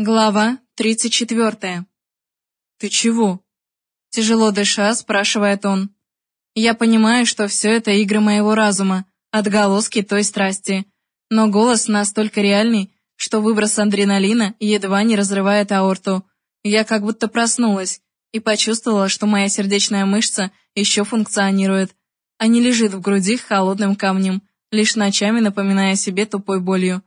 Глава 34. «Ты чего?» Тяжело дыша, спрашивает он. Я понимаю, что все это игры моего разума, отголоски той страсти. Но голос настолько реальный, что выброс адреналина едва не разрывает аорту. Я как будто проснулась и почувствовала, что моя сердечная мышца еще функционирует, а не лежит в груди холодным камнем, лишь ночами напоминая себе тупой болью.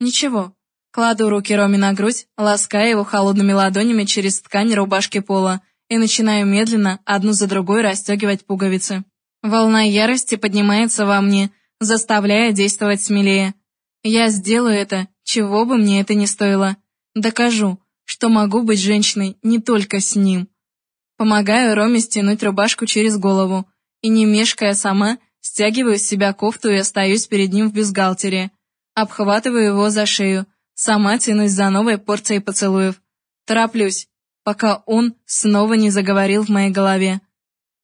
Ничего, Кладу руки Роме на грудь, лаская его холодными ладонями через ткань рубашки пола и начинаю медленно, одну за другой, расстегивать пуговицы. Волна ярости поднимается во мне, заставляя действовать смелее. Я сделаю это, чего бы мне это ни стоило. Докажу, что могу быть женщиной не только с ним. Помогаю Роме стянуть рубашку через голову и, не мешкая сама, стягиваю с себя кофту и остаюсь перед ним в бюстгальтере. Обхватываю его за шею, Сама тянусь за новой порцией поцелуев. Тороплюсь, пока он снова не заговорил в моей голове.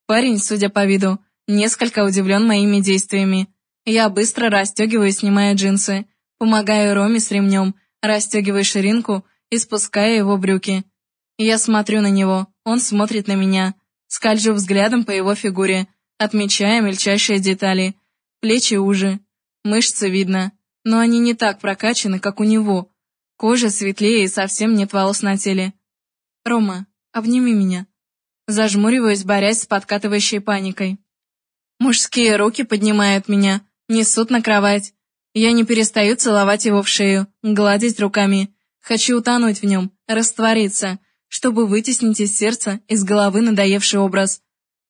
Парень, судя по виду, несколько удивлен моими действиями. Я быстро расстегиваю и снимаю джинсы, помогаю Роме с ремнем, расстегиваю ширинку и спускаю его брюки. Я смотрю на него, он смотрит на меня. Скольжу взглядом по его фигуре, отмечая мельчайшие детали. Плечи уже, мышцы видно, но они не так прокачаны, как у него. Кожа светлее и совсем нет волос на теле. «Рома, обними меня». Зажмуриваюсь, борясь с подкатывающей паникой. Мужские руки поднимают меня, несут на кровать. Я не перестаю целовать его в шею, гладить руками. Хочу утонуть в нем, раствориться, чтобы вытеснить из сердца, из головы надоевший образ.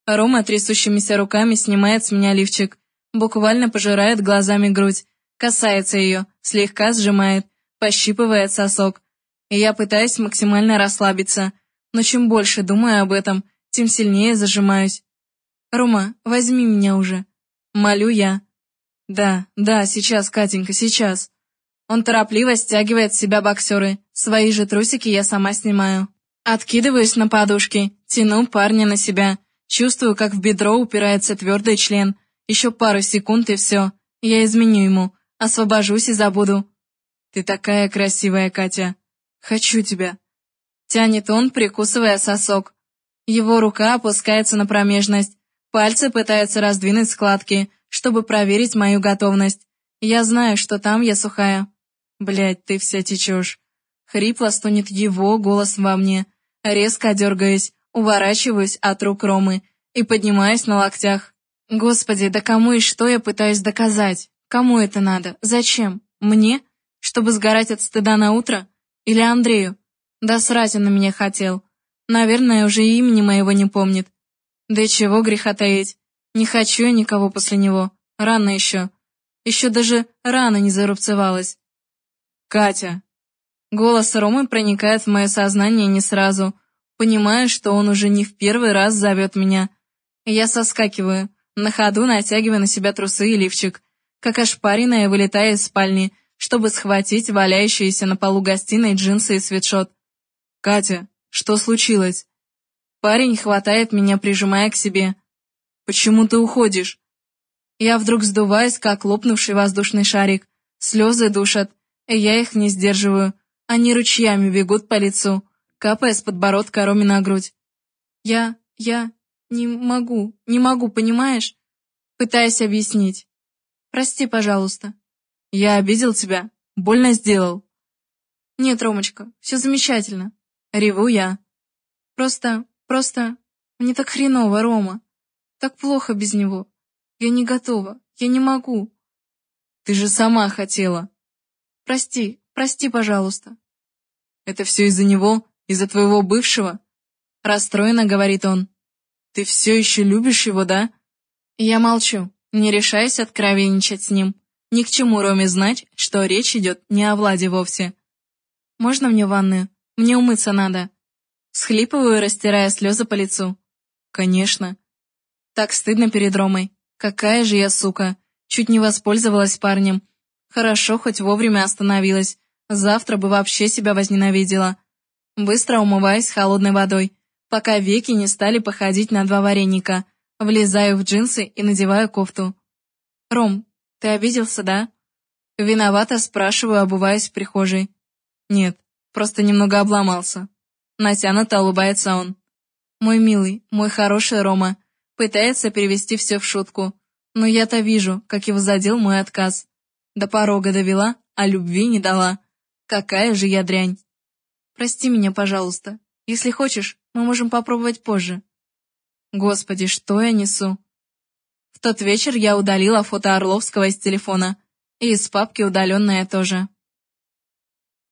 Рома трясущимися руками снимает с меня лифчик, буквально пожирает глазами грудь, касается ее, слегка сжимает, пощипывает сосок. И я пытаюсь максимально расслабиться, но чем больше думаю об этом, тем сильнее зажимаюсь. «Рома, возьми меня уже». Молю я. «Да, да, сейчас, Катенька, сейчас». Он торопливо стягивает с себя боксеры. Свои же трусики я сама снимаю. Откидываюсь на подушки, тяну парня на себя. Чувствую, как в бедро упирается твердый член. Еще пару секунд и все. Я изменю ему. Освобожусь и забуду. Ты такая красивая, Катя. Хочу тебя. Тянет он, прикусывая сосок. Его рука опускается на промежность. Пальцы пытаются раздвинуть складки, чтобы проверить мою готовность. Я знаю, что там я сухая. Блядь, ты вся течешь. Хрипло стонет его голос во мне. Резко дергаюсь, уворачиваюсь от рук Ромы и поднимаюсь на локтях. Господи, да кому и что я пытаюсь доказать? Кому это надо? Зачем? Мне? Чтобы сгорать от стыда на утро? Или Андрею? Да срать он на меня хотел. Наверное, уже имени моего не помнит. Да и чего греха таить? Не хочу я никого после него. Рано еще. Еще даже рана не зарубцевалась. «Катя!» Голос Ромы проникает в мое сознание не сразу. Понимаю, что он уже не в первый раз зовет меня. Я соскакиваю, на ходу натягивая на себя трусы и лифчик как ошпаренная, вылетая из спальни, чтобы схватить валяющиеся на полу гостиной джинсы и свитшот. «Катя, что случилось?» Парень хватает меня, прижимая к себе. «Почему ты уходишь?» Я вдруг сдуваюсь, как лопнувший воздушный шарик. Слезы душат, и я их не сдерживаю. Они ручьями бегут по лицу, капая с подбородка Роме на грудь. «Я... я... не могу, не могу, понимаешь?» Пытаясь объяснить. Прости, пожалуйста. Я обидел тебя? Больно сделал? Нет, Ромочка, все замечательно. Реву я. Просто, просто... Мне так хреново, Рома. Так плохо без него. Я не готова. Я не могу. Ты же сама хотела. Прости, прости, пожалуйста. Это все из-за него? Из-за твоего бывшего? Расстроенно говорит он. Ты все еще любишь его, да? Я молчу не решаясь откровенничать с ним. Ни к чему Роме знать, что речь идет не о Владе вовсе. «Можно мне ванную? Мне умыться надо». Схлипываю, растирая слезы по лицу. «Конечно». Так стыдно перед Ромой. Какая же я сука. Чуть не воспользовалась парнем. Хорошо, хоть вовремя остановилась. Завтра бы вообще себя возненавидела. Быстро умываюсь холодной водой, пока веки не стали походить на два вареника. Влезаю в джинсы и надеваю кофту. «Ром, ты обиделся, да?» Виновато спрашиваю, обуваясь в прихожей. «Нет, Просто немного обломался. Натянуто улыбается он. Мой милый, мой хороший Рома. Пытается перевести все в шутку. Но я-то вижу, как его задел мой отказ. До порога довела, а любви не дала. Какая же я дрянь. Прости меня, пожалуйста. Если хочешь, мы можем попробовать позже. Господи, что я несу? В тот вечер я удалила фото Орловского из телефона. И из папки удаленное тоже.